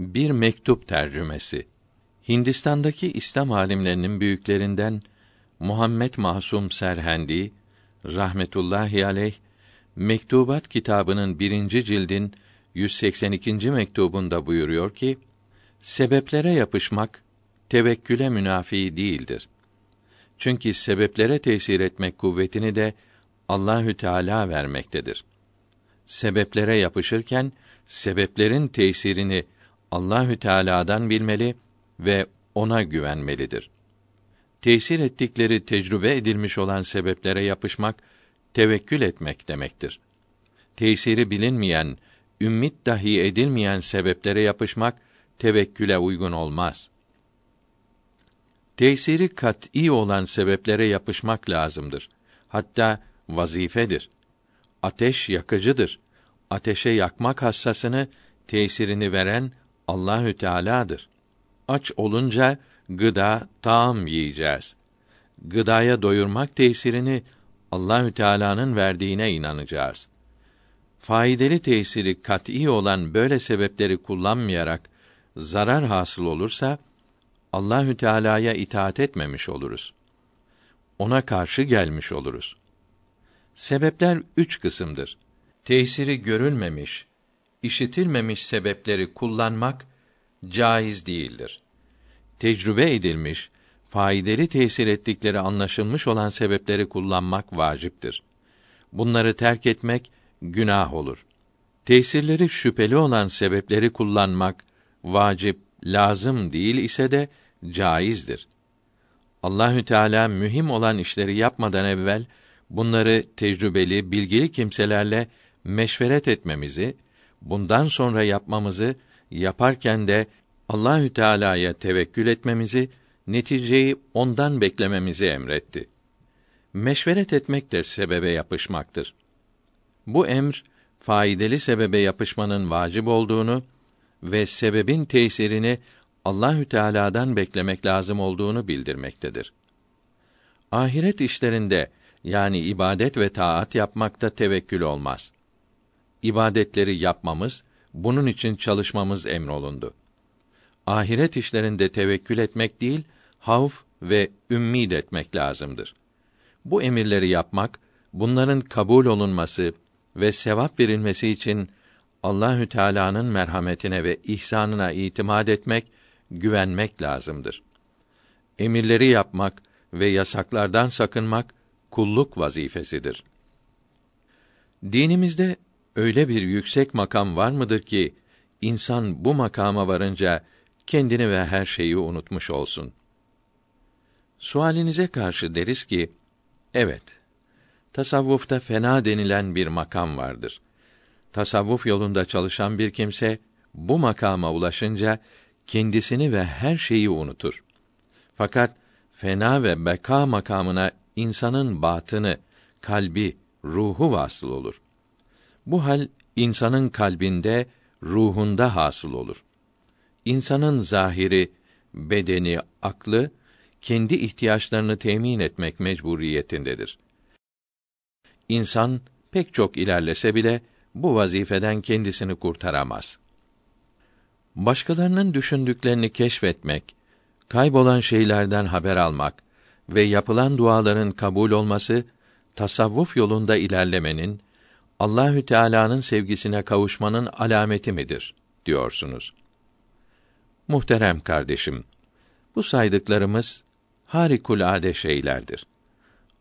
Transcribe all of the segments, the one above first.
Bir mektup tercümesi. Hindistan'daki İslam alimlerinin büyüklerinden Muhammed Masum Serhendi rahmetullahi aleyh Mektubat kitabının birinci cildin 182. mektubunda buyuruyor ki sebeplere yapışmak tevekküle münafi değildir. Çünkü sebeplere tesir etmek kuvvetini de Allahü Teala vermektedir. Sebeplere yapışırken sebeplerin tesirini Allahü Teala'dan bilmeli ve ona güvenmelidir. Tesir ettikleri tecrübe edilmiş olan sebeplere yapışmak tevekkül etmek demektir. Tesiri bilinmeyen, ümmit dahi edilmeyen sebeplere yapışmak tevekküle uygun olmaz. Tesiri kat'î olan sebeplere yapışmak lazımdır. Hatta vazifedir. Ateş yakıcıdır. Ateşe yakmak hassasını, tesirini veren Allahü Teala'dır. Aç olunca gıda, taam yiyeceğiz. Gıdaya doyurmak tesirini Allahü Teala'nın verdiğine inanacağız. Faydalı tesiri kat'î olan böyle sebepleri kullanmayarak zarar hasıl olursa Allahü Teala'ya itaat etmemiş oluruz. Ona karşı gelmiş oluruz. Sebepler üç kısımdır. Tesiri görülmemiş, işitilmemiş sebepleri kullanmak caiz değildir. Tecrübe edilmiş, faydalı tesir ettikleri anlaşılmış olan sebepleri kullanmak vaciptir. Bunları terk etmek günah olur. Tesirleri şüpheli olan sebepleri kullanmak vacip, lazım değil ise de caizdir. Allahü Teala mühim olan işleri yapmadan evvel bunları tecrübeli, bilgili kimselerle meşveret etmemizi, bundan sonra yapmamızı, yaparken de Allahü Teala'ya tevekkül etmemizi, neticeyi ondan beklememizi emretti. Meşveret etmek de sebebe yapışmaktır. Bu emr faydalı sebebe yapışmanın vacip olduğunu ve sebebin tesirini Allahü Teala'dan beklemek lazım olduğunu bildirmektedir. Ahiret işlerinde yani ibadet ve taat yapmakta tevekkül olmaz. İbadetleri yapmamız, bunun için çalışmamız emrolundu. Ahiret işlerinde tevekkül etmek değil, havf ve ümmid etmek lazımdır. Bu emirleri yapmak, bunların kabul olunması ve sevap verilmesi için Allahü Teala'nın merhametine ve ihsanına itimat etmek, güvenmek lazımdır. Emirleri yapmak ve yasaklardan sakınmak kulluk vazifesidir. Dinimizde öyle bir yüksek makam var mıdır ki insan bu makama varınca kendini ve her şeyi unutmuş olsun. Sualinize karşı deriz ki evet. Tasavvufta fena denilen bir makam vardır. Tasavvuf yolunda çalışan bir kimse bu makama ulaşınca kendisini ve her şeyi unutur. Fakat fena ve beka makamına insanın batını, kalbi, ruhu vasıl olur. Bu hal insanın kalbinde, ruhunda hasıl olur. İnsanın zahiri, bedeni, aklı kendi ihtiyaçlarını temin etmek mecburiyetindedir. İnsan pek çok ilerlese bile bu vazifeden kendisini kurtaramaz. Başkalarının düşündüklerini keşfetmek, kaybolan şeylerden haber almak ve yapılan duaların kabul olması tasavvuf yolunda ilerlemenin Allahü Teala'nın sevgisine kavuşmanın alameti midir diyorsunuz. Muhterem kardeşim, bu saydıklarımız harikulade şeylerdir.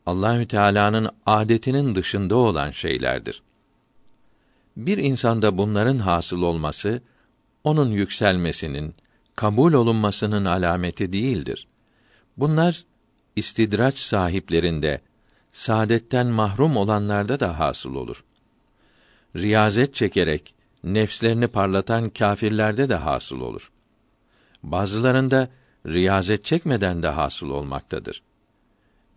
Allahü Teala'nın adetinin dışında olan şeylerdir. Bir insanda bunların hasıl olması onun yükselmesinin, kabul olunmasının alameti değildir. Bunlar istidraç sahiplerinde, saadetten mahrum olanlarda da hasıl olur. Riyazet çekerek nefslerini parlatan kâfirlerde de hasıl olur. Bazılarında riyazet çekmeden de hasıl olmaktadır.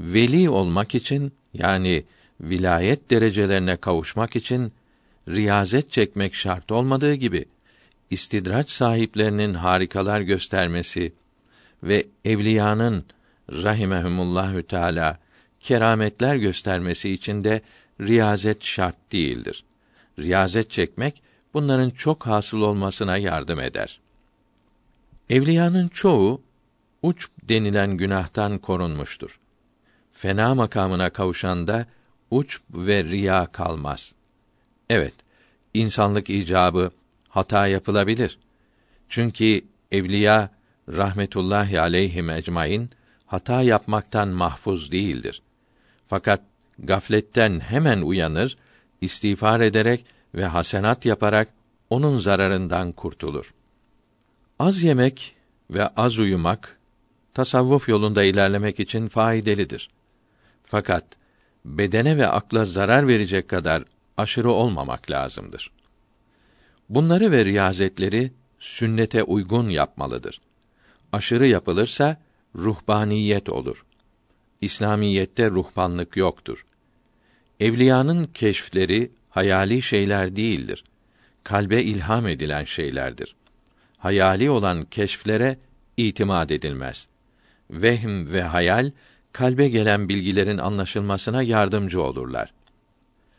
Veli olmak için yani vilayet derecelerine kavuşmak için riyazet çekmek şart olmadığı gibi istidraç sahiplerinin harikalar göstermesi ve evliyanın rahimehumullahü teala kerametler göstermesi için de riyazet şart değildir. Riyazet çekmek bunların çok hasıl olmasına yardım eder. Evliyanın çoğu uç denilen günahtan korunmuştur. Fena makamına kavuşanda uç ve riya kalmaz. Evet, insanlık icabı hata yapılabilir. Çünkü evliya rahmetullahi aleyhi ecmaîn hata yapmaktan mahfuz değildir. Fakat gafletten hemen uyanır, istiğfar ederek ve hasenat yaparak onun zararından kurtulur. Az yemek ve az uyumak tasavvuf yolunda ilerlemek için faydalıdır. Fakat bedene ve akla zarar verecek kadar aşırı olmamak lazımdır. Bunları ve riyazetleri sünnete uygun yapmalıdır. Aşırı yapılırsa ruhbaniyet olur. İslamiyette ruhbanlık yoktur. Evliyanın keşfleri hayali şeyler değildir. Kalbe ilham edilen şeylerdir. Hayali olan keşflere itimat edilmez. Vehm ve hayal kalbe gelen bilgilerin anlaşılmasına yardımcı olurlar.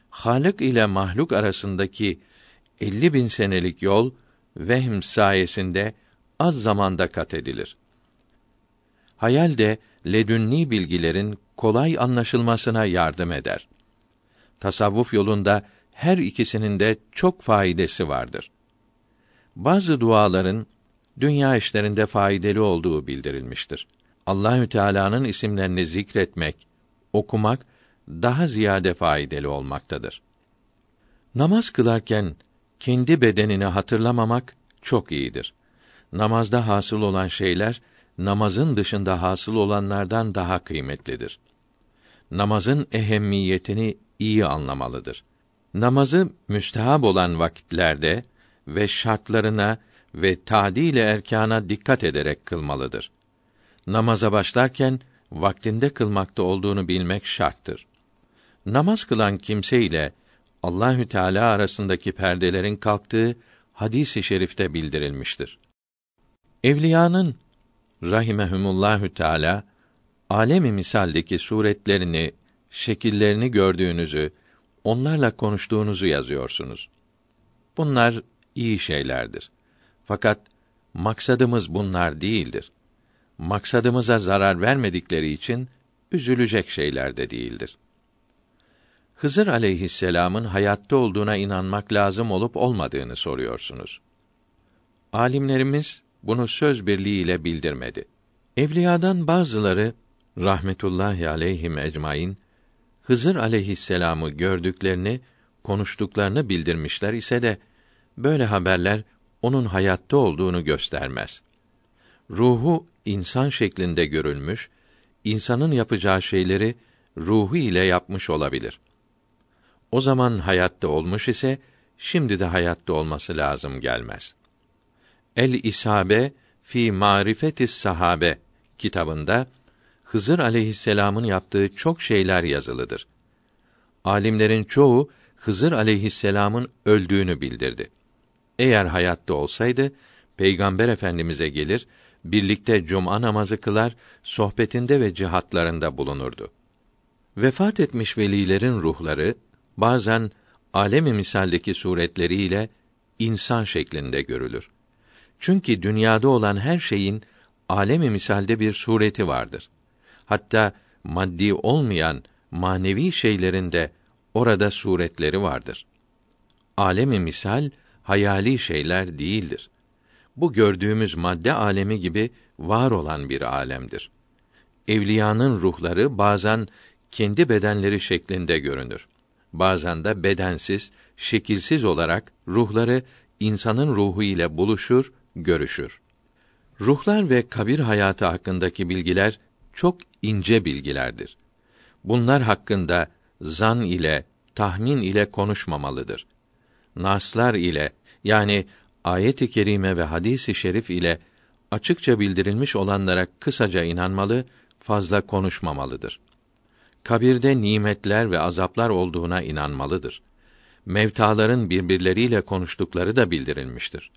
Halık ile mahluk arasındaki 50 bin senelik yol vehm sayesinde az zamanda kat edilir. Hayal de ledünni bilgilerin kolay anlaşılmasına yardım eder. Tasavvuf yolunda her ikisinin de çok faydası vardır. Bazı duaların dünya işlerinde faydalı olduğu bildirilmiştir. Allahü Teala'nın isimlerini zikretmek, okumak daha ziyade faydalı olmaktadır. Namaz kılarken kendi bedenini hatırlamamak çok iyidir. Namazda hasıl olan şeyler namazın dışında hasıl olanlardan daha kıymetlidir. Namazın ehemmiyetini iyi anlamalıdır. Namazı müstehab olan vakitlerde ve şartlarına ve tadil erkana dikkat ederek kılmalıdır. Namaza başlarken vaktinde kılmakta olduğunu bilmek şarttır. Namaz kılan kimse ile Allahü Teala arasındaki perdelerin kalktığı hadisi i şerifte bildirilmiştir. Evliyanın rahimehumullahü teala alemi misaldeki suretlerini, şekillerini gördüğünüzü, onlarla konuştuğunuzu yazıyorsunuz. Bunlar iyi şeylerdir. Fakat maksadımız bunlar değildir. Maksadımıza zarar vermedikleri için üzülecek şeyler de değildir. Hızır aleyhisselamın hayatta olduğuna inanmak lazım olup olmadığını soruyorsunuz. Alimlerimiz bunu söz birliğiyle bildirmedi. Evliyadan bazıları rahmetullahi aleyhim ecmaîn Hızır aleyhisselamı gördüklerini, konuştuklarını bildirmişler ise de böyle haberler onun hayatta olduğunu göstermez. Ruhu insan şeklinde görülmüş, insanın yapacağı şeyleri ruhu ile yapmış olabilir. O zaman hayatta olmuş ise şimdi de hayatta olması lazım gelmez. El İsabe fi Marifetis Sahabe kitabında Hızır aleyhisselamın yaptığı çok şeyler yazılıdır. Alimlerin çoğu Hızır aleyhisselamın öldüğünü bildirdi. Eğer hayatta olsaydı Peygamber Efendimize gelir, birlikte cuma namazı kılar, sohbetinde ve cihatlarında bulunurdu. Vefat etmiş velilerin ruhları bazen alemi misaldeki suretleriyle insan şeklinde görülür. Çünkü dünyada olan her şeyin alemi misalde bir sureti vardır. Hatta maddi olmayan manevi şeylerin de orada suretleri vardır. Alemi misal hayali şeyler değildir. Bu gördüğümüz madde alemi gibi var olan bir alemdir. Evliyanın ruhları bazen kendi bedenleri şeklinde görünür. Bazen de bedensiz, şekilsiz olarak ruhları insanın ruhu ile buluşur, görüşür. Ruhlar ve kabir hayatı hakkındaki bilgiler çok ince bilgilerdir. Bunlar hakkında zan ile, tahmin ile konuşmamalıdır. Naslar ile yani ayet-i kerime ve hadis-i şerif ile açıkça bildirilmiş olanlara kısaca inanmalı, fazla konuşmamalıdır. Kabirde nimetler ve azaplar olduğuna inanmalıdır. Mevtaların birbirleriyle konuştukları da bildirilmiştir.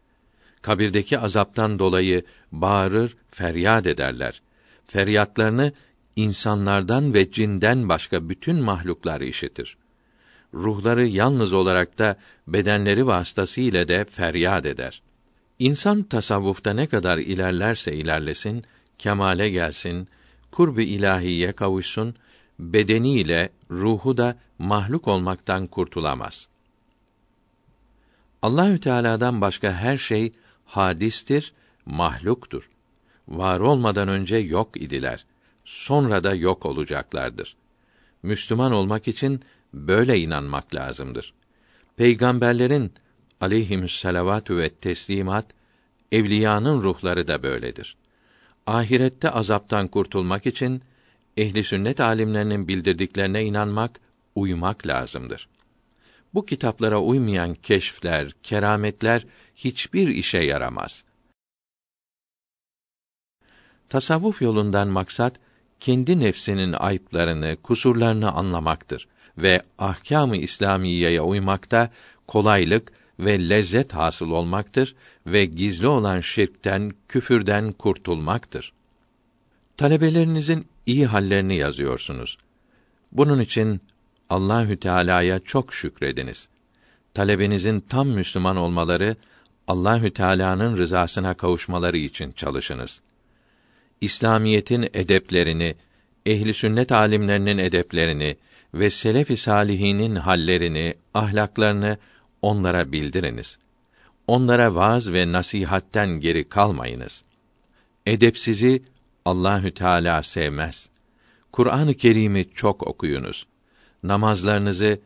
Kabirdeki azaptan dolayı bağırır, feryat ederler. Feryatlarını insanlardan ve cinden başka bütün mahluklar işitir. Ruhları yalnız olarak da bedenleri vasıtasıyla de feryat eder. İnsan tasavvufta ne kadar ilerlerse ilerlesin, kemale gelsin, kurb-ı ilahiye kavuşsun, bedeniyle ruhu da mahluk olmaktan kurtulamaz. Allahü Teala'dan başka her şey hadistir, mahluktur. Var olmadan önce yok idiler. Sonra da yok olacaklardır. Müslüman olmak için böyle inanmak lazımdır. Peygamberlerin aleyhimüsselavatü ve teslimat evliyanın ruhları da böyledir. Ahirette azaptan kurtulmak için ehli sünnet alimlerinin bildirdiklerine inanmak, uymak lazımdır. Bu kitaplara uymayan keşfler, kerametler hiçbir işe yaramaz. Tasavvuf yolundan maksat kendi nefsinin ayıplarını, kusurlarını anlamaktır ve ahkâm-ı İslamiyeye uymakta kolaylık ve lezzet hasıl olmaktır ve gizli olan şirkten, küfürden kurtulmaktır. Talebelerinizin iyi hallerini yazıyorsunuz. Bunun için Allahü Teala'ya çok şükrediniz. Talebenizin tam Müslüman olmaları, Allahü Teala'nın rızasına kavuşmaları için çalışınız. İslamiyetin edeplerini, ehli sünnet alimlerinin edeplerini ve selef-i salihinin hallerini, ahlaklarını onlara bildiriniz. Onlara vaaz ve nasihatten geri kalmayınız. Edepsizi Allahü Teala sevmez. Kur'an-ı Kerim'i çok okuyunuz. Namazlarınızı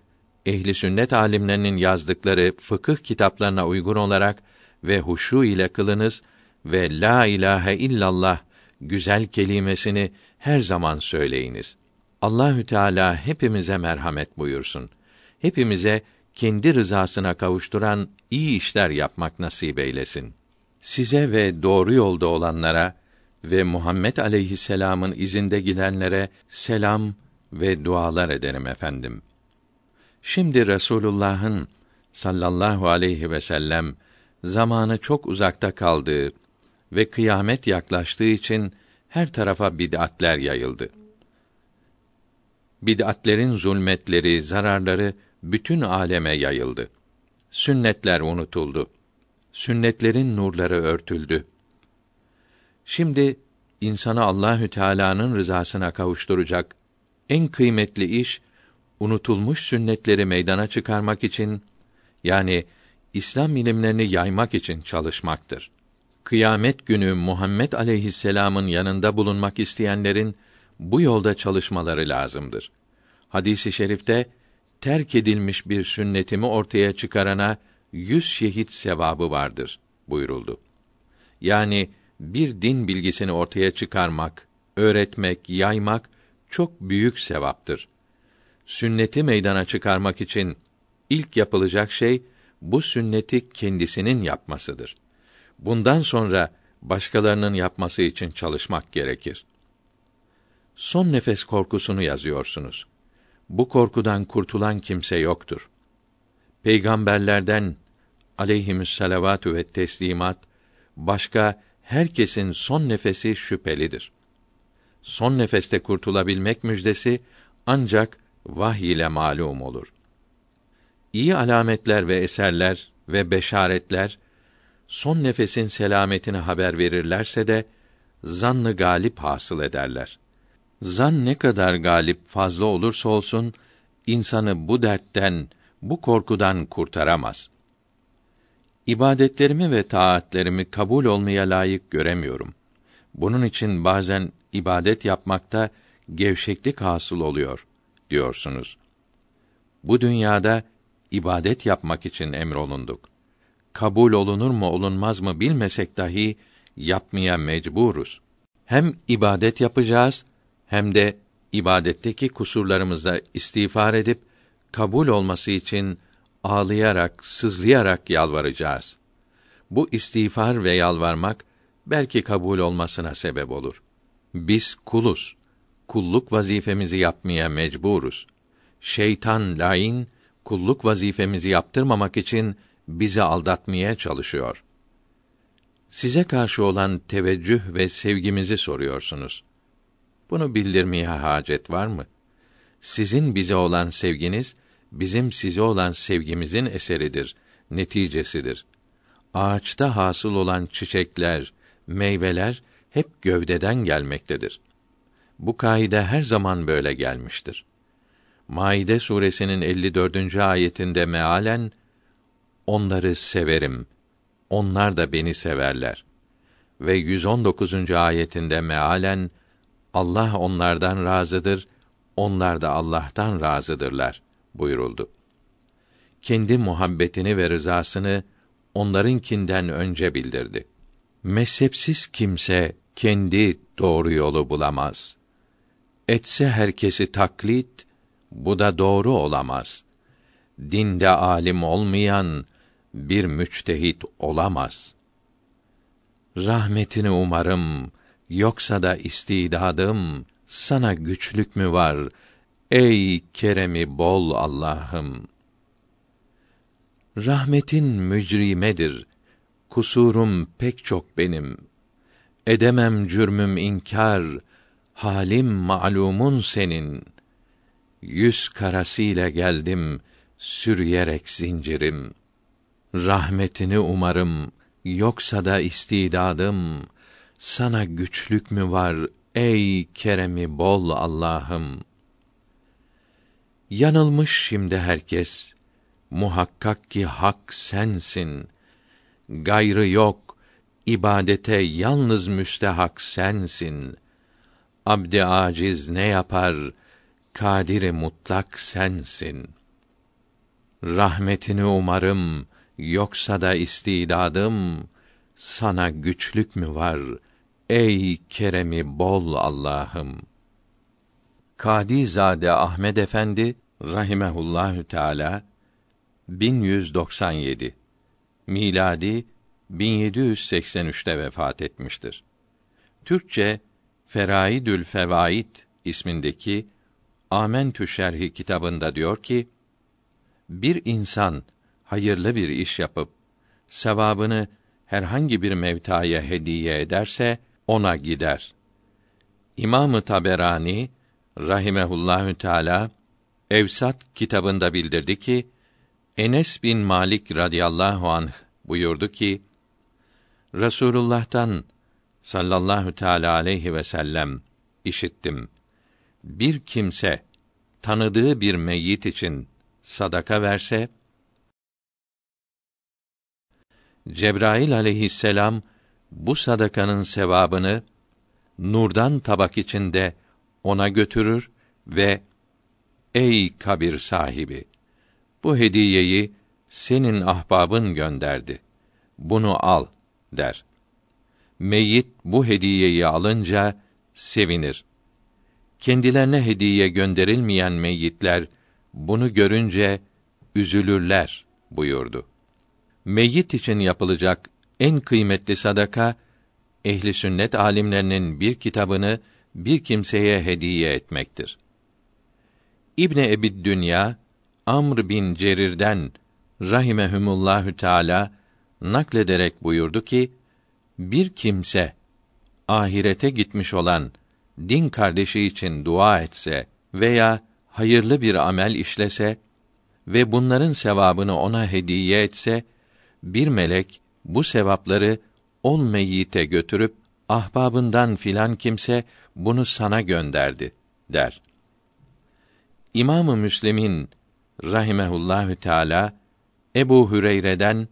ehli sünnet alimlerinin yazdıkları fıkıh kitaplarına uygun olarak ve huşu ile kılınız ve la ilahe illallah güzel kelimesini her zaman söyleyiniz. Allahü Teala hepimize merhamet buyursun. Hepimize kendi rızasına kavuşturan iyi işler yapmak nasip eylesin. Size ve doğru yolda olanlara ve Muhammed aleyhisselam'ın izinde gidenlere selam ve dualar ederim efendim. Şimdi Resulullah'ın sallallahu aleyhi ve sellem zamanı çok uzakta kaldığı ve kıyamet yaklaştığı için her tarafa bid'atler yayıldı. Bid'atlerin zulmetleri, zararları bütün aleme yayıldı. Sünnetler unutuldu. Sünnetlerin nurları örtüldü. Şimdi insanı Allahü Teala'nın rızasına kavuşturacak en kıymetli iş unutulmuş sünnetleri meydana çıkarmak için yani İslam ilimlerini yaymak için çalışmaktır. Kıyamet günü Muhammed aleyhisselam'ın yanında bulunmak isteyenlerin bu yolda çalışmaları lazımdır. Hadisi şerifte terk edilmiş bir sünnetimi ortaya çıkarana yüz şehit sevabı vardır buyuruldu. Yani bir din bilgisini ortaya çıkarmak, öğretmek, yaymak çok büyük sevaptır. Sünneti meydana çıkarmak için ilk yapılacak şey bu sünneti kendisinin yapmasıdır. Bundan sonra başkalarının yapması için çalışmak gerekir. Son nefes korkusunu yazıyorsunuz. Bu korkudan kurtulan kimse yoktur. Peygamberlerden aleyhimüsselavatü ve teslimat başka herkesin son nefesi şüphelidir. Son nefeste kurtulabilmek müjdesi ancak vahiy ile malum olur. İyi alametler ve eserler ve beşaretler son nefesin selametini haber verirlerse de zannı galip hasıl ederler. Zan ne kadar galip fazla olursa olsun insanı bu dertten, bu korkudan kurtaramaz. İbadetlerimi ve taatlerimi kabul olmaya layık göremiyorum. Bunun için bazen ibadet yapmakta gevşeklik hasıl oluyor diyorsunuz. Bu dünyada ibadet yapmak için emrolunduk. Kabul olunur mu olunmaz mı bilmesek dahi yapmaya mecburuz. Hem ibadet yapacağız hem de ibadetteki kusurlarımıza istiğfar edip kabul olması için ağlayarak, sızlayarak yalvaracağız. Bu istiğfar ve yalvarmak belki kabul olmasına sebep olur. Biz kuluz. Kulluk vazifemizi yapmaya mecburuz. Şeytan lain kulluk vazifemizi yaptırmamak için bizi aldatmaya çalışıyor. Size karşı olan teveccüh ve sevgimizi soruyorsunuz. Bunu bildirmeye hacet var mı? Sizin bize olan sevginiz bizim size olan sevgimizin eseridir, neticesidir. ağaçta hasıl olan çiçekler, meyveler hep gövdeden gelmektedir. Bu kaide her zaman böyle gelmiştir. Maide suresinin 54. ayetinde mealen onları severim. Onlar da beni severler. Ve 119. ayetinde mealen Allah onlardan razıdır, onlar da Allah'tan razıdırlar buyuruldu. Kendi muhabbetini ve rızasını onlarınkinden önce bildirdi. Mezhepsiz kimse kendi doğru yolu bulamaz. Etse herkesi taklit, bu da doğru olamaz. Dinde alim olmayan bir müçtehit olamaz. Rahmetini umarım, yoksa da istidadım, sana güçlük mü var, ey keremi bol Allah'ım? Rahmetin mücrimedir, kusurum pek çok benim. Edemem cürmüm inkar, halim malumun senin. Yüz karasıyla geldim, sürüyerek zincirim. Rahmetini umarım, yoksa da istidadım. Sana güçlük mü var, ey keremi bol Allah'ım? Yanılmış şimdi herkes, muhakkak ki hak sensin. Gayrı yok, ibadete yalnız müstehak sensin. Abdi aciz ne yapar? Kadiri mutlak sensin. Rahmetini umarım, yoksa da istidadım, sana güçlük mü var? Ey keremi bol Allah'ım. Kadi Zade Ahmed Efendi rahimehullahü teala 1197 miladi 1783'te vefat etmiştir. Türkçe Feraidül Fevaid ismindeki Amentü Şerhi kitabında diyor ki: Bir insan hayırlı bir iş yapıp sevabını herhangi bir mevtaya hediye ederse ona gider. İmamı Taberani rahimehullahü teala Evsat kitabında bildirdi ki Enes bin Malik radıyallahu anh buyurdu ki Resulullah'tan sallallahu teala aleyhi ve sellem işittim. Bir kimse tanıdığı bir meyyit için sadaka verse Cebrail aleyhisselam bu sadakanın sevabını nurdan tabak içinde ona götürür ve ey kabir sahibi bu hediyeyi senin ahbabın gönderdi. Bunu al der. Meyyit bu hediyeyi alınca sevinir. Kendilerine hediye gönderilmeyen meyyitler bunu görünce üzülürler buyurdu. Meyyit için yapılacak en kıymetli sadaka ehli sünnet alimlerinin bir kitabını bir kimseye hediye etmektir. İbne Ebid Dünya Amr bin Cerir'den rahimehumullahü teala naklederek buyurdu ki bir kimse ahirete gitmiş olan din kardeşi için dua etse veya hayırlı bir amel işlese ve bunların sevabını ona hediye etse bir melek bu sevapları on meyyite götürüp ahbabından filan kimse bunu sana gönderdi der. İmamı Müslim'in rahimehullahü teala Ebu Hüreyre'den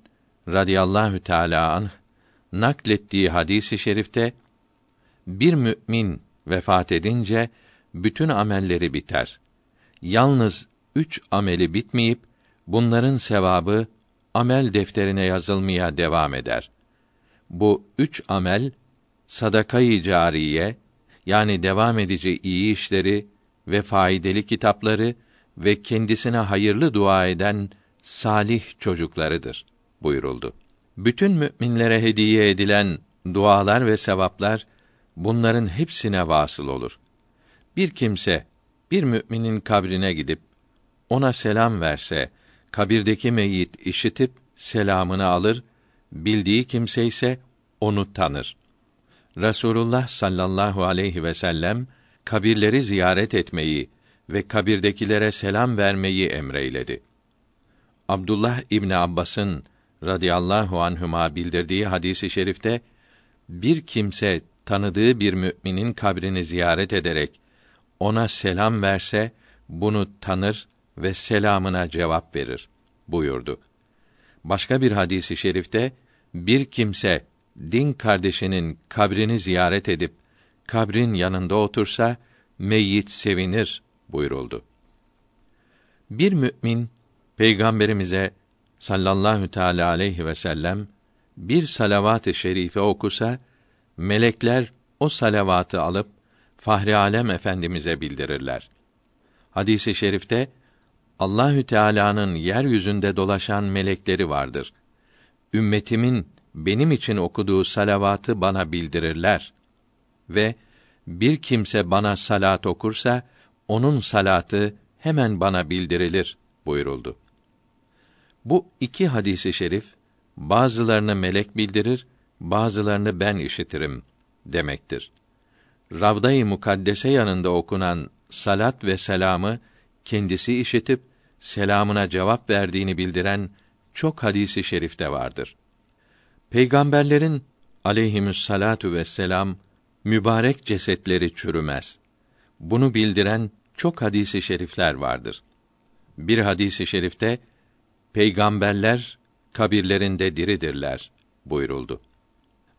radıyallahu teala anh naklettiği hadisi i şerifte bir mümin vefat edince bütün amelleri biter. Yalnız üç ameli bitmeyip bunların sevabı amel defterine yazılmaya devam eder. Bu üç amel sadakayı cariye yani devam edici iyi işleri ve faydalı kitapları ve kendisine hayırlı dua eden salih çocuklarıdır buyuruldu. Bütün müminlere hediye edilen dualar ve sevaplar bunların hepsine vasıl olur. Bir kimse bir müminin kabrine gidip ona selam verse, kabirdeki meyyit işitip selamını alır, bildiği kimse ise onu tanır. Rasulullah sallallahu aleyhi ve sellem kabirleri ziyaret etmeyi ve kabirdekilere selam vermeyi emreyledi. Abdullah İbni Abbas'ın radıyallahu anhuma bildirdiği hadisi şerifte bir kimse tanıdığı bir müminin kabrini ziyaret ederek ona selam verse bunu tanır ve selamına cevap verir buyurdu. Başka bir hadisi şerifte bir kimse din kardeşinin kabrini ziyaret edip kabrin yanında otursa meyyit sevinir buyuruldu. Bir mümin peygamberimize sallallahu teala aleyhi ve sellem bir salavat-ı şerife okusa melekler o salavatı alıp Fahri Alem Efendimize bildirirler. Hadisi i şerifte Allahü Teala'nın yeryüzünde dolaşan melekleri vardır. Ümmetimin benim için okuduğu salavatı bana bildirirler ve bir kimse bana salat okursa onun salatı hemen bana bildirilir buyuruldu. Bu iki hadisi şerif bazılarını melek bildirir, bazılarını ben işitirim demektir. Ravda-i Mukaddese yanında okunan salat ve selamı kendisi işitip selamına cevap verdiğini bildiren çok hadisi şerifte vardır. Peygamberlerin aleyhimüssalatu vesselam mübarek cesetleri çürümez. Bunu bildiren çok hadisi şerifler vardır. Bir hadisi şerifte peygamberler kabirlerinde diridirler buyuruldu.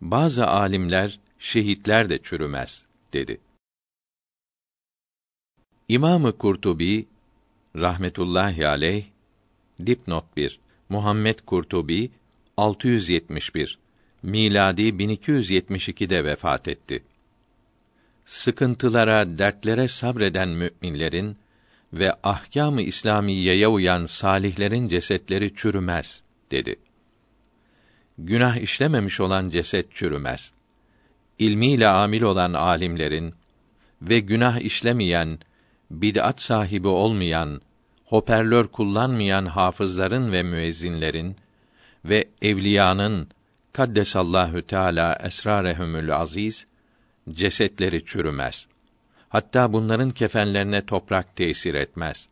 Bazı alimler şehitler de çürümez dedi. İmamı Kurtubi rahmetullahi aleyh dipnot 1 Muhammed Kurtubi 671 miladi 1272'de vefat etti. Sıkıntılara, dertlere sabreden müminlerin ve ahkâm-ı İslamiyeye uyan salihlerin cesetleri çürümez dedi. Günah işlememiş olan ceset çürümez. İlmiyle amil olan alimlerin ve günah işlemeyen, bid'at sahibi olmayan, hoparlör kullanmayan hafızların ve müezzinlerin ve evliyanın kaddesallahu teala esrarehumül aziz cesetleri çürümez. Hatta bunların kefenlerine toprak tesir etmez.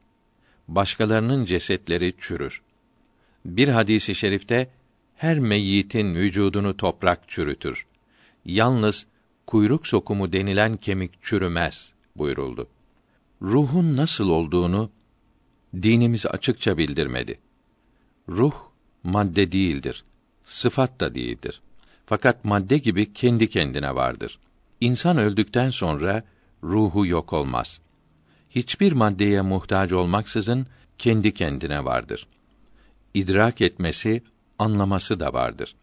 Başkalarının cesetleri çürür. Bir hadisi şerifte her meyyitin vücudunu toprak çürütür. Yalnız kuyruk sokumu denilen kemik çürümez buyuruldu. Ruhun nasıl olduğunu dinimiz açıkça bildirmedi. Ruh madde değildir, sıfat da değildir. Fakat madde gibi kendi kendine vardır. İnsan öldükten sonra ruhu yok olmaz. Hiçbir maddeye muhtaç olmaksızın kendi kendine vardır. İdrak etmesi, anlaması da vardır.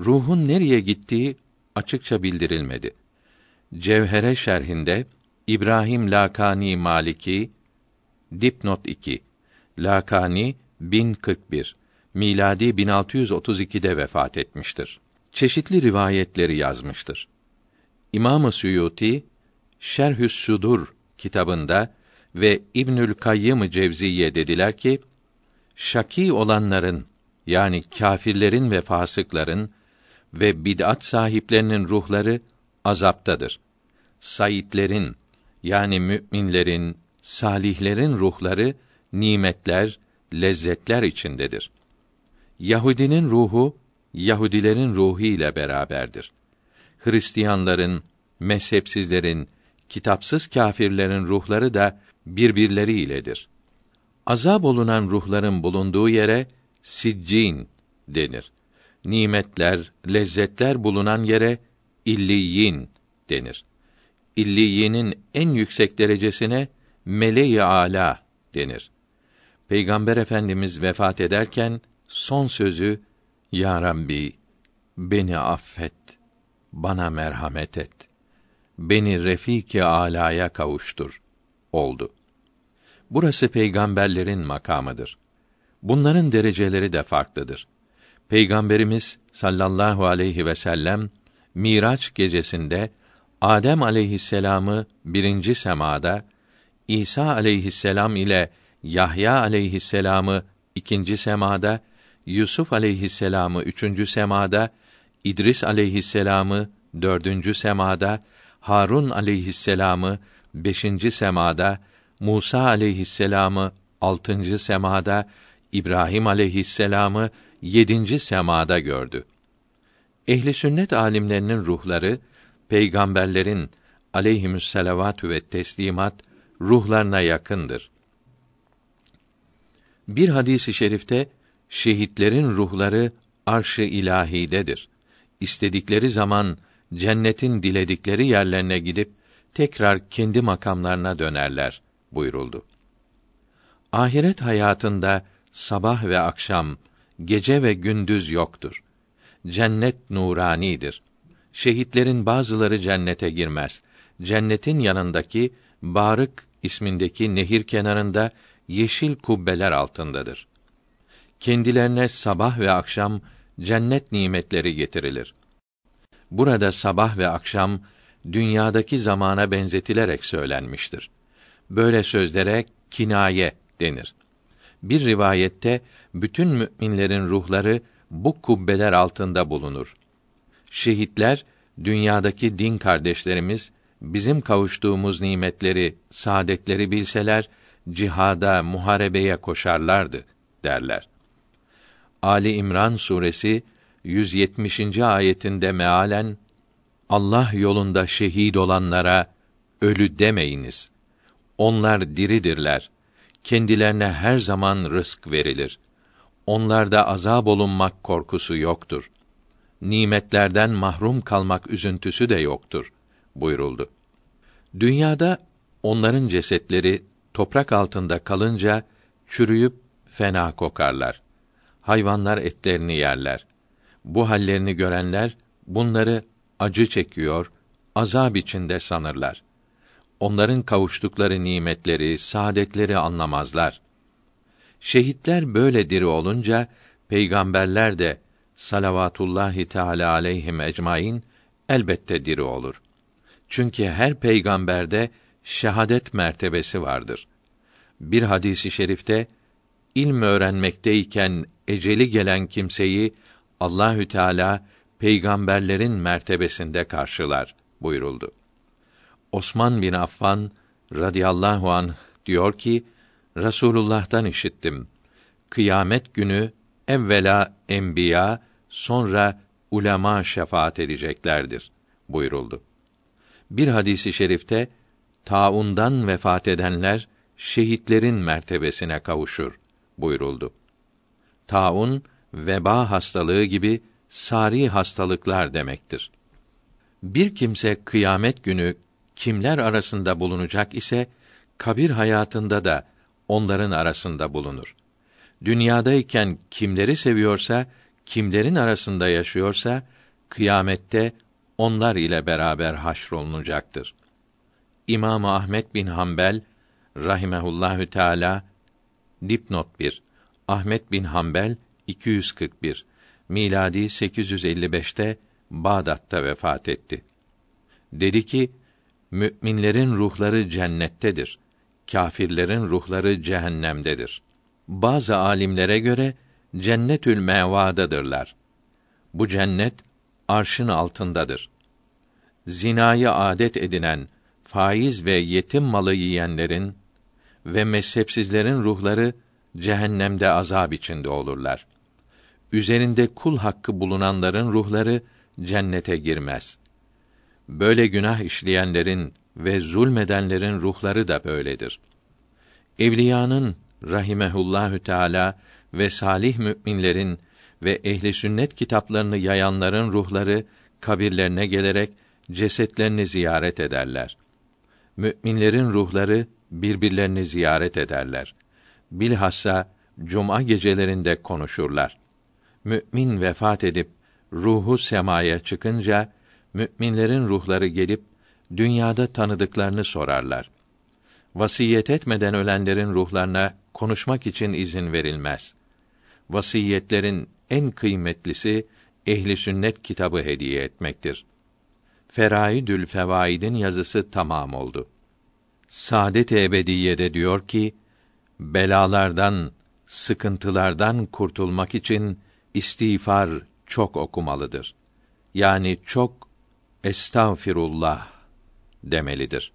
Ruhun nereye gittiği açıkça bildirilmedi. Cevhere şerhinde İbrahim Lakani Maliki dipnot 2 Lakani 1041 miladi 1632'de vefat etmiştir. Çeşitli rivayetleri yazmıştır. İmam-ı Suyuti Şerhü's Sudur kitabında ve İbnül Kayyım Cevziye dediler ki şaki olanların yani kâfirlerin ve fasıkların ve bid'at sahiplerinin ruhları azaptadır. Saitlerin yani müminlerin, salihlerin ruhları nimetler, lezzetler içindedir. Yahudinin ruhu Yahudilerin ruhu ile beraberdir. Hristiyanların, mezhepsizlerin, kitapsız kâfirlerin ruhları da birbirleri iledir. Azab olunan ruhların bulunduğu yere siccin denir. Nimetler, lezzetler bulunan yere illiyin denir. İlliyinin en yüksek derecesine meleği ala denir. Peygamber Efendimiz vefat ederken son sözü Ya Rabbi beni affet, bana merhamet et. Beni refiki alaya kavuştur oldu. Burası peygamberlerin makamıdır. Bunların dereceleri de farklıdır. Peygamberimiz sallallahu aleyhi ve sellem Miraç gecesinde Adem aleyhisselamı birinci semada, İsa aleyhisselam ile Yahya aleyhisselamı ikinci semada, Yusuf aleyhisselamı üçüncü semada, İdris aleyhisselamı dördüncü semada, Harun aleyhisselamı beşinci semada, Musa aleyhisselamı altıncı semada, İbrahim aleyhisselamı yedinci semada gördü. Ehli sünnet alimlerinin ruhları peygamberlerin aleyhimüsselavatü ve teslimat ruhlarına yakındır. Bir hadisi şerifte şehitlerin ruhları arş-ı ilahidedir. İstedikleri zaman cennetin diledikleri yerlerine gidip tekrar kendi makamlarına dönerler buyuruldu. Ahiret hayatında sabah ve akşam, gece ve gündüz yoktur. Cennet nuranidir. Şehitlerin bazıları cennete girmez. Cennetin yanındaki Barık ismindeki nehir kenarında yeşil kubbeler altındadır. Kendilerine sabah ve akşam cennet nimetleri getirilir. Burada sabah ve akşam dünyadaki zamana benzetilerek söylenmiştir. Böyle sözlere kinaye denir. Bir rivayette bütün müminlerin ruhları bu kubbeler altında bulunur. Şehitler dünyadaki din kardeşlerimiz bizim kavuştuğumuz nimetleri, saadetleri bilseler cihada, muharebeye koşarlardı derler. Ali İmran suresi 170. ayetinde mealen Allah yolunda şehit olanlara ölü demeyiniz. Onlar diridirler. Kendilerine her zaman rızk verilir. Onlarda azab olunmak korkusu yoktur. Nimetlerden mahrum kalmak üzüntüsü de yoktur buyuruldu. Dünyada onların cesetleri toprak altında kalınca çürüyüp fena kokarlar. Hayvanlar etlerini yerler. Bu hallerini görenler bunları acı çekiyor, azab içinde sanırlar. Onların kavuştukları nimetleri, saadetleri anlamazlar. Şehitler böyle diri olunca peygamberler de salavatullahi teala aleyhim ecmaîn elbette diri olur. Çünkü her peygamberde şehadet mertebesi vardır. Bir hadisi şerifte ilm öğrenmekteyken eceli gelen kimseyi Allahü Teala peygamberlerin mertebesinde karşılar buyuruldu. Osman bin Affan radıyallahu an diyor ki Rasulullah'tan işittim. Kıyamet günü evvela enbiya sonra ulema şefaat edeceklerdir buyuruldu. Bir hadisi şerifte taundan vefat edenler şehitlerin mertebesine kavuşur buyuruldu. Taun veba hastalığı gibi sari hastalıklar demektir. Bir kimse kıyamet günü kimler arasında bulunacak ise kabir hayatında da onların arasında bulunur. Dünyadayken kimleri seviyorsa, kimlerin arasında yaşıyorsa kıyamette onlar ile beraber haşrolunacaktır. İmam Ahmet bin Hanbel rahimehullahü teala dipnot 1 Ahmet bin Hanbel 241 miladi 855'te Bağdat'ta vefat etti. Dedi ki: Müminlerin ruhları cennettedir. Kâfirlerin ruhları cehennemdedir. Bazı alimlere göre cennetül mevadadırlar. Bu cennet arşın altındadır. Zinayı adet edinen, faiz ve yetim malı yiyenlerin ve mezhepsizlerin ruhları cehennemde azab içinde olurlar. Üzerinde kul hakkı bulunanların ruhları cennete girmez. Böyle günah işleyenlerin ve zulmedenlerin ruhları da böyledir. Evliyanın rahimehullahü teala ve salih müminlerin ve ehli sünnet kitaplarını yayanların ruhları kabirlerine gelerek cesetlerini ziyaret ederler. Müminlerin ruhları birbirlerini ziyaret ederler. Bilhassa cuma gecelerinde konuşurlar. Mümin vefat edip ruhu semaya çıkınca müminlerin ruhları gelip dünyada tanıdıklarını sorarlar. Vasiyet etmeden ölenlerin ruhlarına konuşmak için izin verilmez. Vasiyetlerin en kıymetlisi ehli sünnet kitabı hediye etmektir. Feraidül Fevaid'in yazısı tamam oldu. Saadet-i Ebediye'de diyor ki, belalardan, sıkıntılardan kurtulmak için istiğfar çok okumalıdır. Yani çok estağfirullah demelidir.